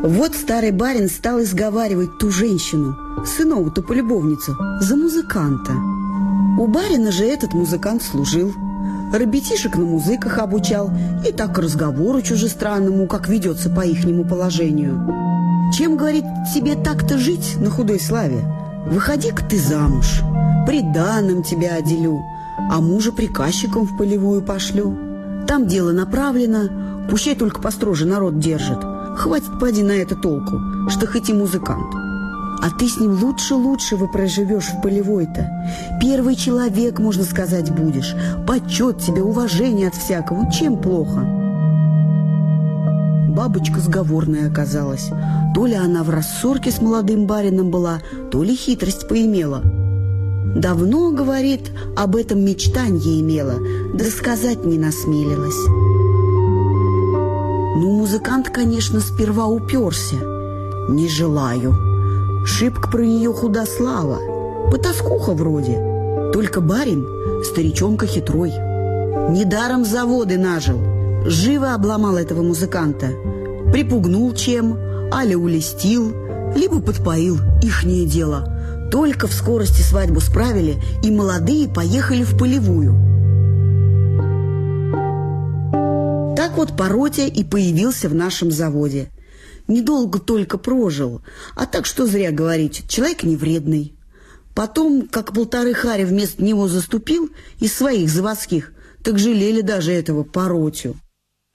Вот старый барин стал изговаривать ту женщину, сынову-то полюбовницу, за музыканта. У барина же этот музыкант служил. Ребятишек на музыках обучал и так разговору чужестранному, как ведется по ихнему положению. Чем, говорит, тебе так-то жить на худой славе? Выходи-ка ты замуж, приданным тебя отделю, а мужа приказчиком в полевую пошлю. Там дело направлено, пущай только построже народ держит. Хватит поди на это толку, что хоть и музыкант. А ты с ним лучше-лучше вы проживешь в полевой-то. Первый человек, можно сказать, будешь. Почет тебе, уважение от всякого. Чем плохо? Бабочка сговорная оказалась. То ли она в рассорке с молодым барином была, то ли хитрость поимела. Давно, говорит, об этом мечтанье имела, да сказать не насмелилась. Ну, музыкант, конечно, сперва уперся. Не желаю. Шибко про нее худослава. Потаскуха вроде. Только барин старичонка хитрой. Недаром заводы нажил. Живо обломал этого музыканта. Припугнул чем, аля улестил, либо подпоил, ихнее дело. Только в скорости свадьбу справили, и молодые поехали в полевую. Вот Паротя и появился в нашем заводе. Недолго только прожил, а так что зря говорить, человек не вредный. Потом, как полторы хари вместо него заступил из своих заводских, так жалели даже этого Паротю.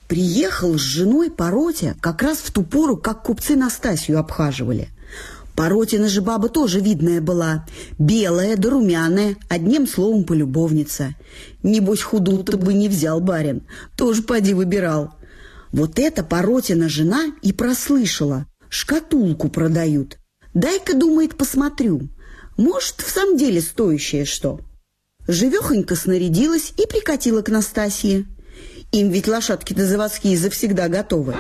Приехал с женой Паротя как раз в ту пору, как купцы Настасью обхаживали. Паротина же баба тоже видная была, белая да румяная, одним словом полюбовница. Небось, худу-то бы не взял барин, тоже поди выбирал. Вот эта Паротина жена и прослышала, шкатулку продают. Дай-ка, думает, посмотрю, может, в самом деле стоящее что. Живехонько снарядилась и прикатила к Настасье. Им ведь лошадки-то заводские завсегда готовы.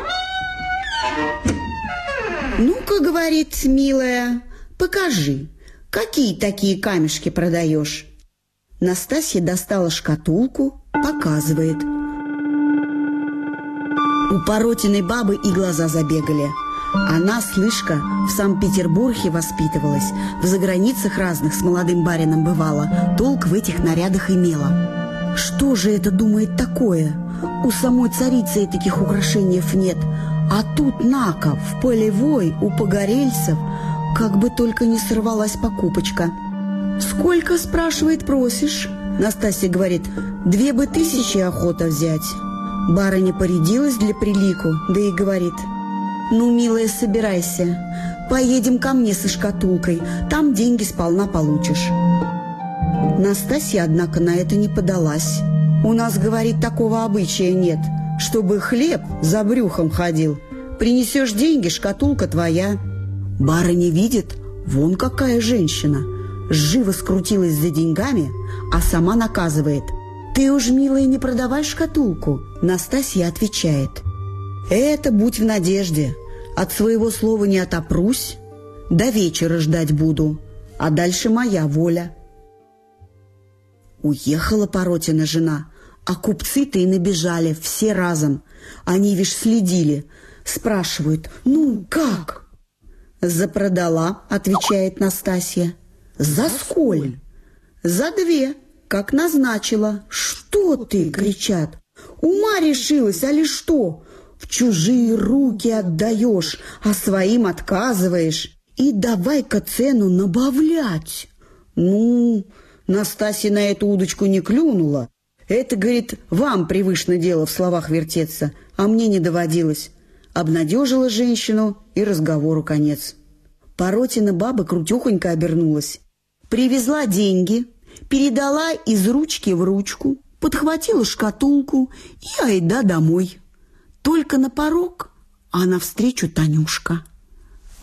«Ну-ка, — говорит, милая, — покажи, какие такие камешки продаешь?» Настасья достала шкатулку, показывает. У Поротиной бабы и глаза забегали. Она, слышка, в Санкт-Петербурге воспитывалась, в заграницах разных с молодым барином бывала, толк в этих нарядах имела. Что же это думает такое? У самой царицы таких украшений нет, а тут нака, в полевой, у погорельцев, как бы только не сорвалась покупочка. «Сколько, – спрашивает, – просишь?» Настасья говорит, «Две бы тысячи охота взять». Барыня порядилась для прилику, да и говорит, «Ну, милая, собирайся, поедем ко мне со шкатулкой, там деньги сполна получишь». Настасья, однако, на это не подалась. «У нас, говорит, такого обычая нет» чтобы хлеб за брюхом ходил. Принесешь деньги, шкатулка твоя. Барыня видит, вон какая женщина. Живо скрутилась за деньгами, а сама наказывает. «Ты уж, милая, не продавай шкатулку», Настасья отвечает. «Это будь в надежде. От своего слова не отопрусь. До вечера ждать буду, а дальше моя воля». Уехала Поротина жена, а купцы-то и набежали все разом. Они, вишь, следили. Спрашивают, ну, как? «Запродала», — отвечает Настасья. «За сколь?» «За две, как назначила». «Что ты?» — кричат. «Ума решилась, а ли что? В чужие руки отдаешь, а своим отказываешь. И давай-ка цену набавлять». «Ну...» Настасья на эту удочку не клюнула, это, говорит, вам привычно дело в словах вертеться, а мне не доводилось. Обнадежила женщину, и разговору конец. Поротина баба крутюхонько обернулась. Привезла деньги, передала из ручки в ручку, подхватила шкатулку и айда домой. Только на порог, а навстречу Танюшка.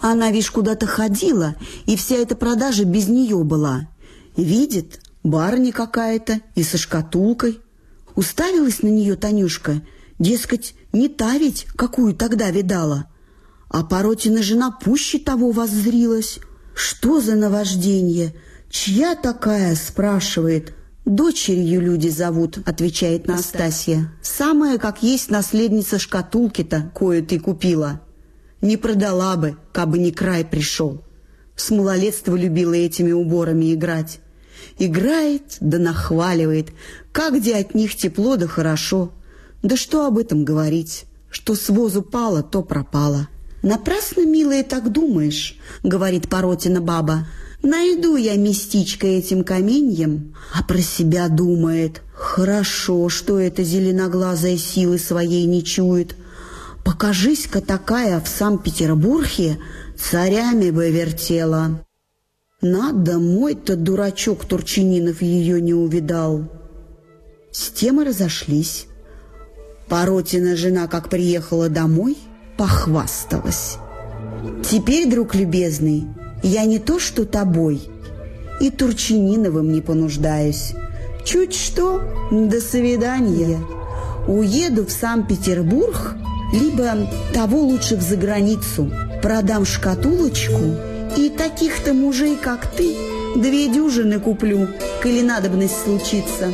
Она, видишь, куда-то ходила, и вся эта продажа без нее была. Видит, барыня какая-то и со шкатулкой. Уставилась на нее Танюшка, дескать, не та ведь, какую тогда видала. А Поротина жена пуще того воззрилась. «Что за наваждение? Чья такая?» – спрашивает. «Дочерью люди зовут», – отвечает Настасья. «Самая, как есть наследница шкатулки-то, кою ты купила». Не продала бы, кабы не край пришел. С малолетства любила этими уборами играть. Играет да нахваливает, как где от них тепло да хорошо. Да что об этом говорить? Что с возу пало, то пропало. «Напрасно, милая, так думаешь», — говорит Поротина баба. «Найду я местечко этим каменьем», а про себя думает. «Хорошо, что эта зеленоглазая силы своей не чует. Покажись-ка такая в Санкт-Петербурге, царями бы вертела». Надо, мой-то дурачок Турчининов ее не увидал. С тем и разошлись. Поротина жена, как приехала домой, похвасталась. «Теперь, друг любезный, я не то что тобой, и Турчининовым не понуждаюсь. Чуть что, до свидания. Уеду в Санкт-Петербург, либо того лучше в заграницу, продам шкатулочку» И таких-то мужей, как ты, две дюжины куплю, коли надобность случится.